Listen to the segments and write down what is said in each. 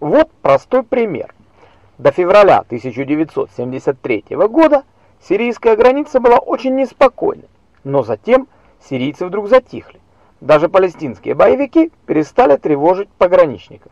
Вот простой пример. До февраля 1973 года сирийская граница была очень неспокойной, но затем сирийцы вдруг затихли. Даже палестинские боевики перестали тревожить пограничников.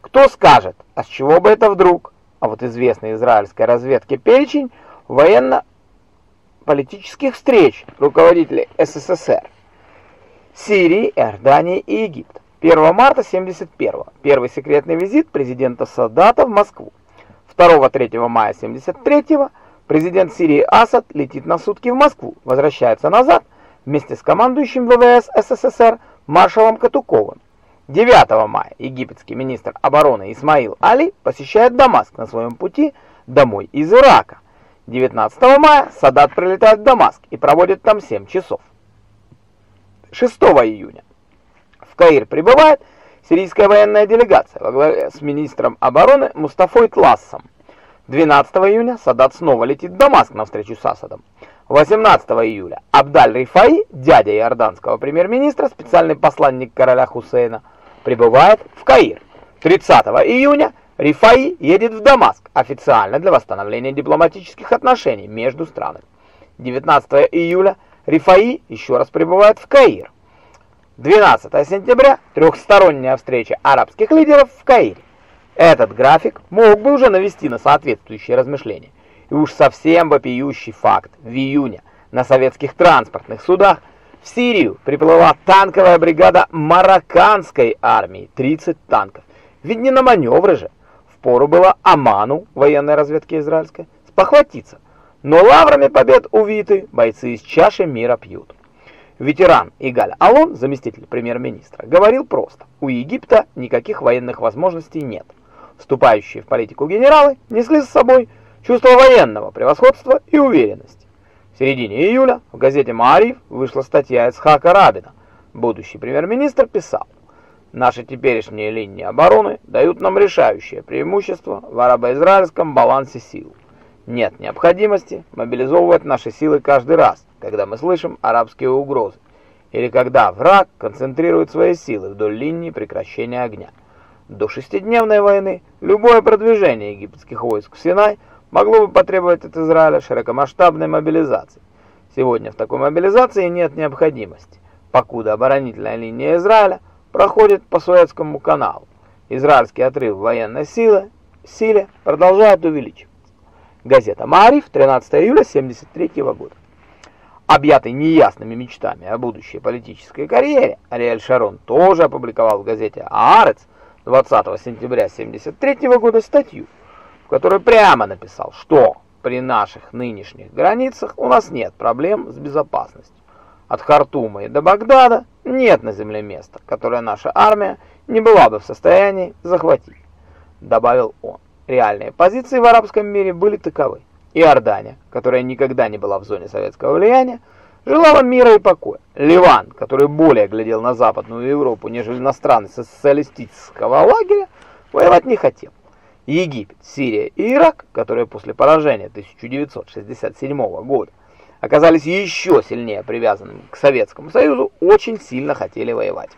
Кто скажет, а с чего бы это вдруг? А вот известный израильской разведке перечень военно-политических встреч руководителей СССР, Сирии, Иордании и Египта. 1 марта 71 первый секретный визит президента Садата в Москву. 2-3 мая 73 президент Сирии Асад летит на сутки в Москву, возвращается назад вместе с командующим ВВС СССР маршалом Катуковым. 9 мая египетский министр обороны Исмаил Али посещает Дамаск на своем пути домой из Ирака. 19 мая Садат прилетает в Дамаск и проводит там 7 часов. 6 июня в Каир прибывает сирийская военная делегация во главе с министром обороны Мустафой Тлассом. 12 июня Садат снова летит в Дамаск на встречу с Асадом. 18 июля Абдаль Рифаи, дядя иорданского премьер-министра, специальный посланник короля Хусейна, прибывает в Каир. 30 июня Рифаи едет в Дамаск официально для восстановления дипломатических отношений между странами. 19 июля Рифаи еще раз прибывает в Каир. 12 сентября трехсторонняя встреча арабских лидеров в Каире. Этот график мог бы уже навести на соответствующие размышления. И уж совсем вопиющий факт. В июне на советских транспортных судах в Сирию приплыла танковая бригада марокканской армии, 30 танков. Ведь не на маневры же. Впору было Аману, военной разведки израильской, спохватиться. Но лаврами побед увиты бойцы из чаши мира пьют. Ветеран Игаль Алон, заместитель премьер-министра, говорил просто, у Египта никаких военных возможностей нет. Вступающие в политику генералы несли с собой чувство военного превосходства и уверенности. В середине июля в газете «Маариф» вышла статья Исхака Рабина. Будущий премьер-министр писал, «Наши теперешние линии обороны дают нам решающее преимущество в арабо-израильском балансе сил. Нет необходимости мобилизовывать наши силы каждый раз, когда мы слышим арабские угрозы, или когда враг концентрирует свои силы вдоль линии прекращения огня. До шестидневной войны любое продвижение египетских войск в Синай – могло бы потребовать от Израиля широкомасштабной мобилизации. Сегодня в такой мобилизации нет необходимости, покуда оборонительная линия Израиля проходит по Суэцкому каналу. Израильский отрыв военной силы силе продолжает увеличиваться. Газета «Маариф», 13 июля 1973 года. Объятый неясными мечтами о будущей политической карьере, Ариэль Шарон тоже опубликовал в газете «Аарец» 20 сентября 1973 года статью который прямо написал, что при наших нынешних границах у нас нет проблем с безопасностью. От Хартума и до Багдада нет на земле места, которое наша армия не была бы в состоянии захватить, добавил он. Реальные позиции в арабском мире были таковы. Иордания, которая никогда не была в зоне советского влияния, желала мира и покоя. Ливан, который более глядел на Западную Европу, нежели на страны социалистического лагеря, воевать не хотел. Египет, Сирия и Ирак, которые после поражения 1967 года оказались еще сильнее привязанными к Советскому Союзу, очень сильно хотели воевать.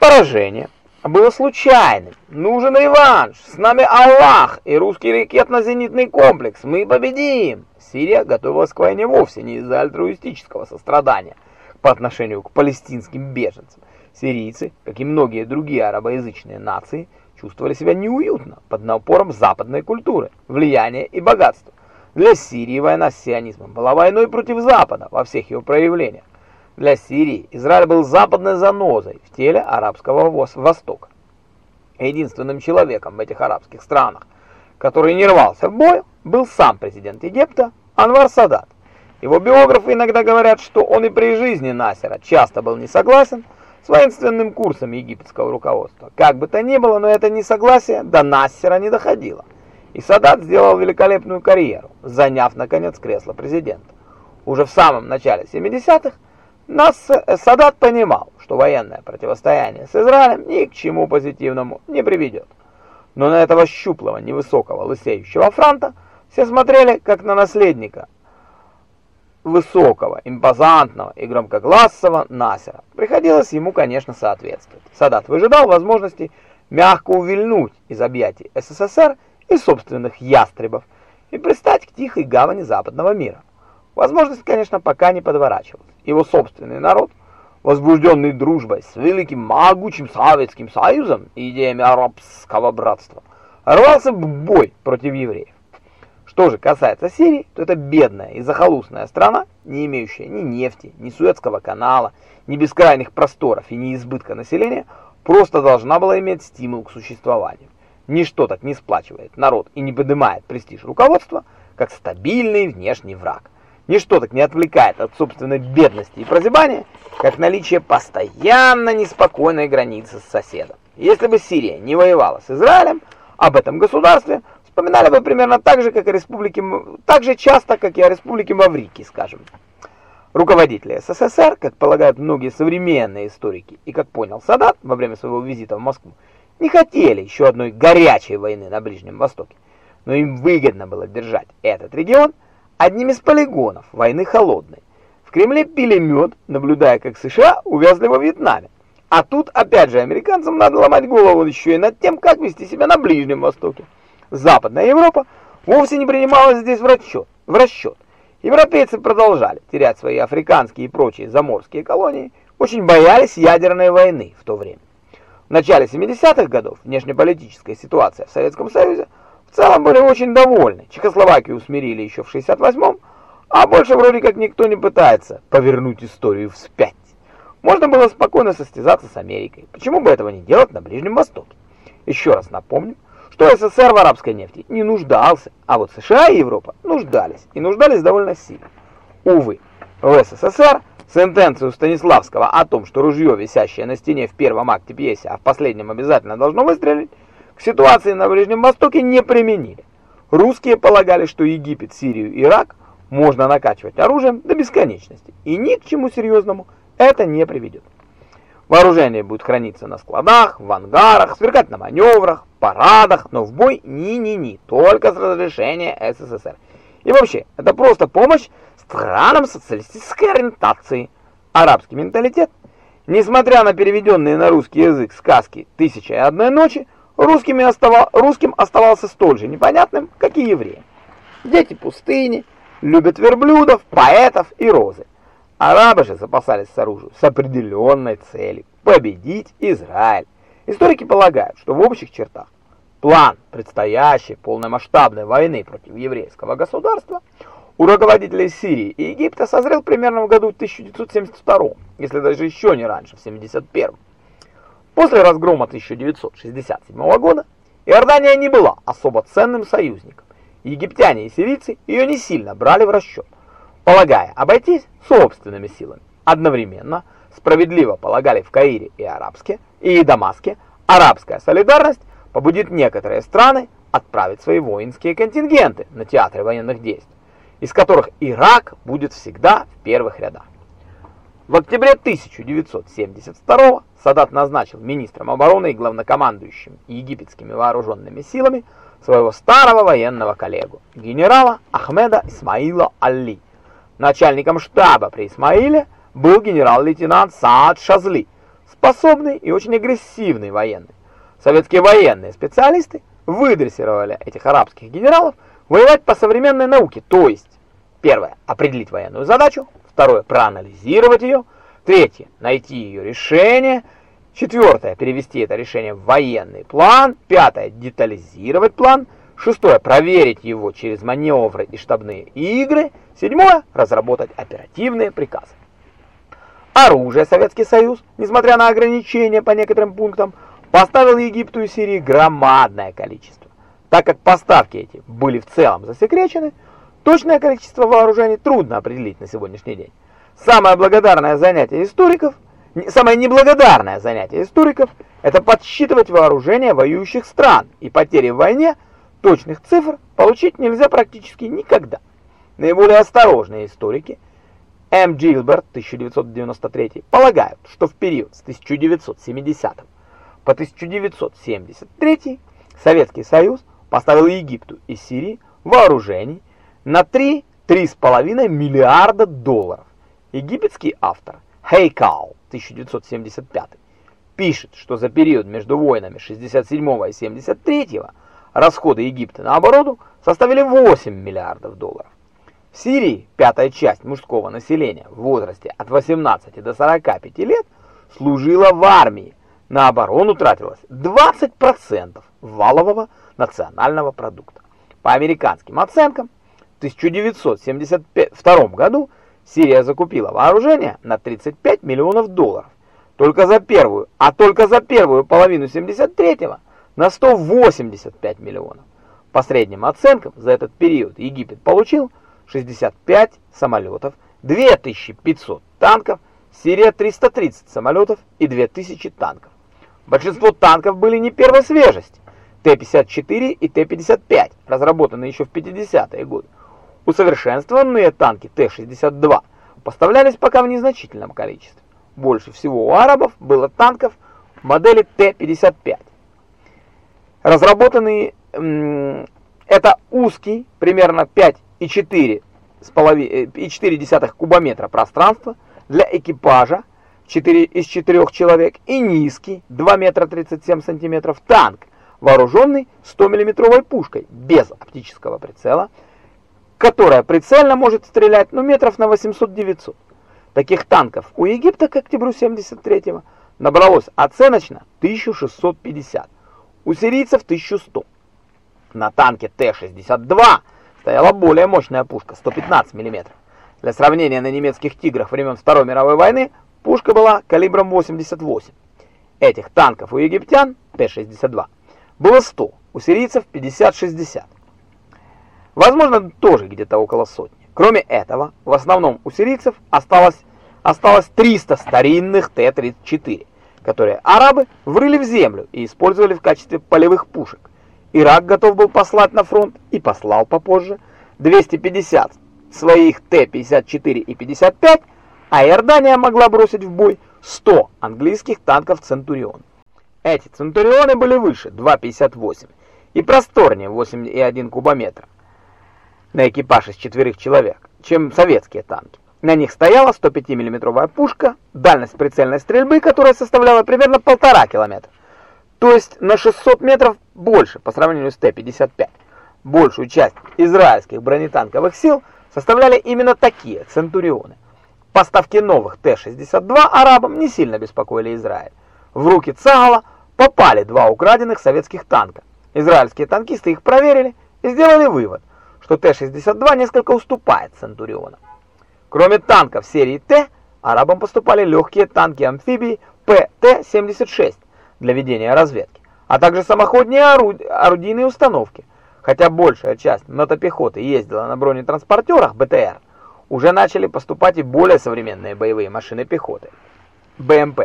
Поражение было случайным. Нужен реванш. С нами Аллах и русский ракетно-зенитный комплекс. Мы победим. Сирия готовилась к войне вовсе не из-за альтруистического сострадания по отношению к палестинским беженцам. Сирийцы, как и многие другие арабоязычные нации, чувствовали себя неуютно под напором западной культуры, влияния и богатства. Для Сирии война с сионизмом была войной против Запада во всех его проявлениях. Для Сирии Израиль был западной занозой в теле арабского Востока. Единственным человеком в этих арабских странах, который не рвался в бой, был сам президент Египта Анвар Садат. Его биографы иногда говорят, что он и при жизни Насера часто был не согласен с воинственным курсом египетского руководства. Как бы то ни было, но это несогласие до Нассера не доходило. И Садат сделал великолепную карьеру, заняв, наконец, кресло президента. Уже в самом начале 70-х э, Садат понимал, что военное противостояние с Израилем ни к чему позитивному не приведет. Но на этого щуплого, невысокого, лысеющего франта все смотрели как на наследника высокого, импозантного и громкогласого Насера. Приходилось ему, конечно, соответствовать. Садат выжидал возможности мягко увильнуть из объятий СССР и собственных ястребов и пристать к тихой гавани западного мира. Возможность, конечно, пока не подворачивалась. Его собственный народ, возбужденный дружбой с великим могучим Советским Союзом и идеями арабского братства, рвался в бой против евреев. Что же касается Сирии, то это бедная и захолустная страна, не имеющая ни нефти, ни Суэцкого канала, ни бескрайних просторов и ни избытка населения, просто должна была иметь стимул к существованию. Ничто так не сплачивает народ и не поднимает престиж руководства, как стабильный внешний враг. Ничто так не отвлекает от собственной бедности и прозябания, как наличие постоянно неспокойной границы с соседом. Если бы Сирия не воевала с Израилем, об этом государстве вспоминали бы примерно так же, как и республики, так же часто, как и о республике Маврики, скажем. Руководители СССР, как полагают многие современные историки, и как понял Садат во время своего визита в Москву, не хотели еще одной горячей войны на Ближнем Востоке, но им выгодно было держать этот регион одним из полигонов войны холодной. В Кремле пили мед, наблюдая, как США увязли во Вьетнаме. А тут, опять же, американцам надо ломать голову еще и над тем, как вести себя на Ближнем Востоке. Западная Европа вовсе не принималась здесь в расчет. В расчет. Европейцы продолжали терять свои африканские и прочие заморские колонии, очень боялись ядерной войны в то время. В начале 70-х годов внешнеполитическая ситуация в Советском Союзе в целом были очень довольны. Чехословакию усмирили еще в 68-м, а больше вроде как никто не пытается повернуть историю вспять. Можно было спокойно состязаться с Америкой. Почему бы этого не делать на Ближнем Востоке? Еще раз напомню, что СССР в арабской нефти не нуждался, а вот США и Европа нуждались, и нуждались довольно сильно. Увы, в СССР сентенцию Станиславского о том, что ружье, висящее на стене в первом акте пьесы, а в последнем обязательно должно выстрелить, к ситуации на Ближнем Востоке не применили. Русские полагали, что Египет, Сирию Ирак можно накачивать оружием до бесконечности, и ни к чему серьезному это не приведет. Вооружение будет храниться на складах, в ангарах, сверкать на маневрах, парадах, но в бой ни-ни-ни, только с разрешения СССР. И вообще, это просто помощь странам социалистической ориентации. Арабский менталитет, несмотря на переведенные на русский язык сказки «Тысяча и одной ночи», русскими оставал, русским оставался столь же непонятным, как и евреям. Дети пустыни, любят верблюдов, поэтов и розы. Арабы же запасались с оружием с определенной целью – победить Израиль. Историки полагают, что в общих чертах план предстоящей полномасштабной войны против еврейского государства у руководителей Сирии и Египта созрел примерно в году 1972, если даже еще не раньше, в 71 После разгрома 1967 года Иордания не была особо ценным союзником. Египтяне и сирийцы ее не сильно брали в расчет, полагая обойтись собственными силами. Одновременно справедливо полагали в Каире и Арабске, и Дамаске, арабская солидарность побудит некоторые страны отправить свои воинские контингенты на театры военных действий, из которых Ирак будет всегда в первых рядах. В октябре 1972 Садат назначил министром обороны и главнокомандующим египетскими вооруженными силами своего старого военного коллегу, генерала Ахмеда Исмаила Алли. Начальником штаба при Исмаиле был генерал-лейтенант Саад Шазли, способный и очень агрессивный военный. Советские военные специалисты выдрессировали этих арабских генералов воевать по современной науке, то есть, первое, определить военную задачу, Второе – проанализировать ее. Третье – найти ее решение. Четвертое – перевести это решение в военный план. Пятое – детализировать план. Шестое – проверить его через маневры и штабные игры. Седьмое – разработать оперативные приказы. Оружие Советский Союз, несмотря на ограничения по некоторым пунктам, поставил Египту и Сирии громадное количество. Так как поставки эти были в целом засекречены, Точное количество вооружений трудно определить на сегодняшний день. Самое благодарное занятие историков, самое неблагодарное занятие историков – это подсчитывать вооружение воюющих стран, и потери в войне точных цифр получить нельзя практически никогда. Наиболее осторожные историки М. Джилберт, 1993, полагают, что в период с 1970 по 1973 Советский Союз поставил Египту и Сирии вооружений, на 3-3,5 миллиарда долларов. Египетский автор Хейкау, 1975, пишет, что за период между войнами 67 и 73 расходы Египта на оборону составили 8 миллиардов долларов. В Сирии пятая часть мужского населения в возрасте от 18 до 45 лет служила в армии. На оборону тратилось 20% валового национального продукта. По американским оценкам, 1972 году Сирия закупила вооружение на 35 миллионов долларов. Только за первую, а только за первую половину 73-го на 185 миллионов. По средним оценкам за этот период Египет получил 65 самолетов, 2500 танков, Сирия 330 самолетов и 2000 танков. Большинство танков были не первой свежести. Т-54 и Т-55, разработанные еще в 50-е годы. Усовершенствованные танки Т-62 поставлялись пока в незначительном количестве. Больше всего у арабов было танков модели Т-55. Разработанные это узкий, примерно 5 и 4 с половиной и 4 десятых кубометра пространства для экипажа 4 из 4 человек и низкий 2 метра 37 сантиметров танк, вооруженный 100-миллиметровой пушкой без оптического прицела, которая прицельно может стрелять ну метров на 800-900. Таких танков у Египта к октябрю 73-го набралось оценочно 1650, у сирийцев 1100. На танке Т-62 стояла более мощная пушка 115 мм. Для сравнения, на немецких «Тиграх» времен Второй мировой войны пушка была калибром 88. Этих танков у египтян Т-62 было 100, у сирийцев 50-60. Возможно, тоже где-то около сотни. Кроме этого, в основном у сирийцев осталось, осталось 300 старинных Т-34, которые арабы врыли в землю и использовали в качестве полевых пушек. Ирак готов был послать на фронт и послал попозже 250 своих Т-54 и 55, а Иордания могла бросить в бой 100 английских танков «Центурион». Эти «Центурионы» были выше 2,58 и просторнее 8,1 кубометра на экипаж из четверых человек, чем советские танки. На них стояла 105 миллиметровая пушка, дальность прицельной стрельбы, которая составляла примерно полтора километра, то есть на 600 метров больше по сравнению с Т-55. Большую часть израильских бронетанковых сил составляли именно такие «Центурионы». Поставки новых Т-62 арабам не сильно беспокоили Израиль. В руки Цагала попали два украденных советских танка. Израильские танкисты их проверили и сделали вывод – что Т-62 несколько уступает Центурионам. Кроме танков серии Т, арабам поступали легкие танки-амфибии ПТ-76 для ведения разведки, а также самоходные оруд... орудийные установки. Хотя большая часть мотопехоты ездила на бронетранспортерах БТР, уже начали поступать и более современные боевые машины пехоты – БМП.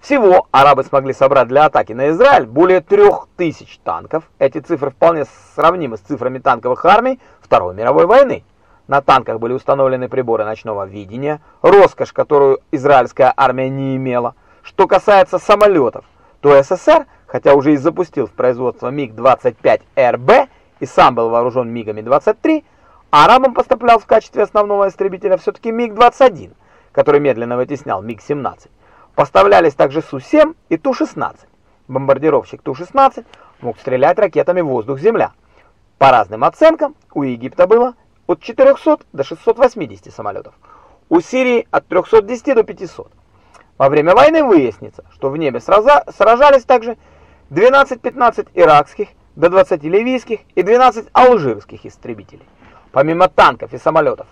Всего арабы смогли собрать для атаки на Израиль более 3000 танков. Эти цифры вполне сравнимы с цифрами танковых армий Второй мировой войны. На танках были установлены приборы ночного видения, роскошь, которую израильская армия не имела. Что касается самолетов, то СССР, хотя уже и запустил в производство МиГ-25РБ и сам был вооружен МиГами-23, арабам поставлял в качестве основного истребителя все-таки МиГ-21, который медленно вытеснял МиГ-17. Поставлялись также Су-7 и Ту-16. Бомбардировщик Ту-16 мог стрелять ракетами воздух-земля. По разным оценкам, у Египта было от 400 до 680 самолетов, у Сирии от 310 до 500. Во время войны выяснится, что в небе сражались также 12-15 иракских, до 20 ливийских и 12 алжирских истребителей. Помимо танков и самолетов,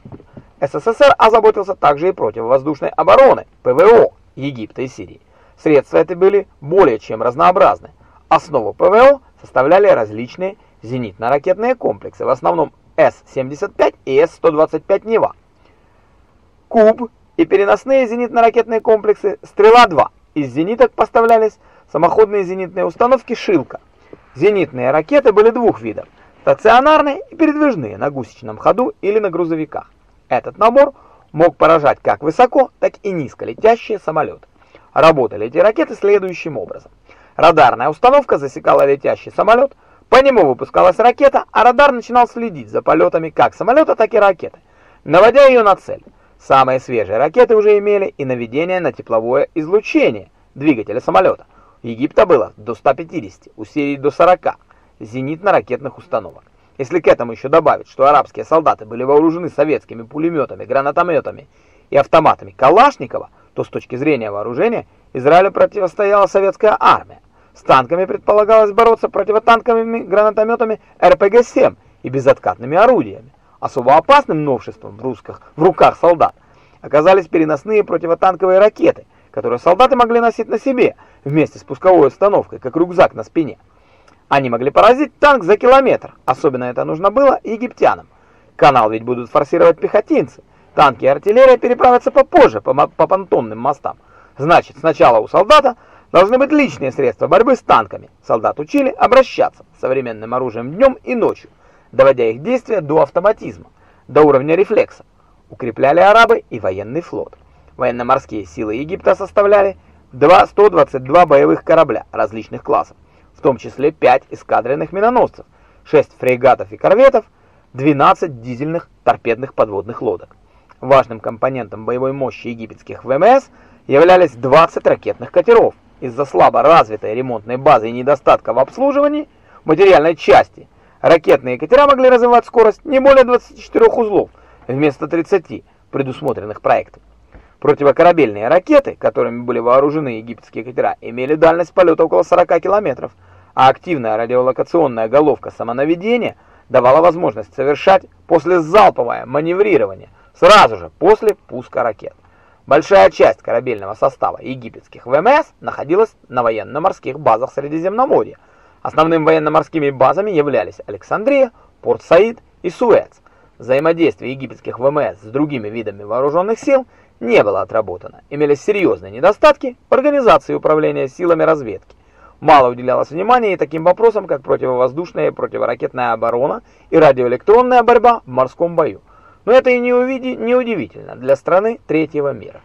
СССР озаботился также и противовоздушной обороны, ПВО, Египта и Сирии. Средства эти были более чем разнообразны. Основу ПВО составляли различные зенитно-ракетные комплексы, в основном С-75 и С-125 «Нева», Куб и переносные зенитно-ракетные комплексы «Стрела-2». Из зениток поставлялись самоходные зенитные установки «Шилка». Зенитные ракеты были двух видов – стационарные и передвижные на гусечном ходу или на грузовиках. Этот набор – мог поражать как высоко, так и низко летящие самолеты. Работали эти ракеты следующим образом. Радарная установка засекала летящий самолет, по нему выпускалась ракета, а радар начинал следить за полетами как самолета, так и ракеты, наводя ее на цель. Самые свежие ракеты уже имели и наведение на тепловое излучение двигателя самолета. У Египта было до 150, у Сирии до 40 зенитно-ракетных установок. Если к этому еще добавить, что арабские солдаты были вооружены советскими пулеметами, гранатометами и автоматами Калашникова, то с точки зрения вооружения Израилю противостояла советская армия. С танками предполагалось бороться противотанковыми гранатометами РПГ-7 и безоткатными орудиями. Особо опасным новшеством в, русских, в руках солдат оказались переносные противотанковые ракеты, которые солдаты могли носить на себе вместе с пусковой установкой, как рюкзак на спине. Они могли поразить танк за километр, особенно это нужно было египтянам. Канал ведь будут форсировать пехотинцы, танки и артиллерия переправятся попозже по, по понтонным мостам. Значит, сначала у солдата должны быть личные средства борьбы с танками. Солдат учили обращаться с современным оружием днем и ночью доводя их действия до автоматизма, до уровня рефлекса. Укрепляли арабы и военный флот. Военно-морские силы Египта составляли 122 боевых корабля различных классов, в том числе 5 эскадренных миноносцев, 6 фрегатов и корветов, 12 дизельных торпедных подводных лодок. Важным компонентом боевой мощи египетских ВМС являлись 20 ракетных катеров. Из-за слабо развитой ремонтной базы и недостатка в обслуживании материальной части – Ракетные катера могли развивать скорость не более 24 узлов вместо 30, предусмотренных проектом. Противокорабельные ракеты, которыми были вооружены египетские катера, имели дальность полета около 40 километров, а активная радиолокационная головка самонаведения давала возможность совершать послезалповое маневрирование сразу же после пуска ракет. Большая часть корабельного состава египетских ВМС находилась на военно-морских базах Средиземноморья, Основными военно-морскими базами являлись Александрия, Порт-Саид и Суэц. Взаимодействие египетских ВМС с другими видами вооруженных сил не было отработано. Имелись серьезные недостатки в организации управления силами разведки. Мало уделялось внимания и таким вопросам, как противовоздушная и противоракетная оборона и радиоэлектронная борьба в морском бою. Но это и не, увиди, не удивительно для страны третьего мира.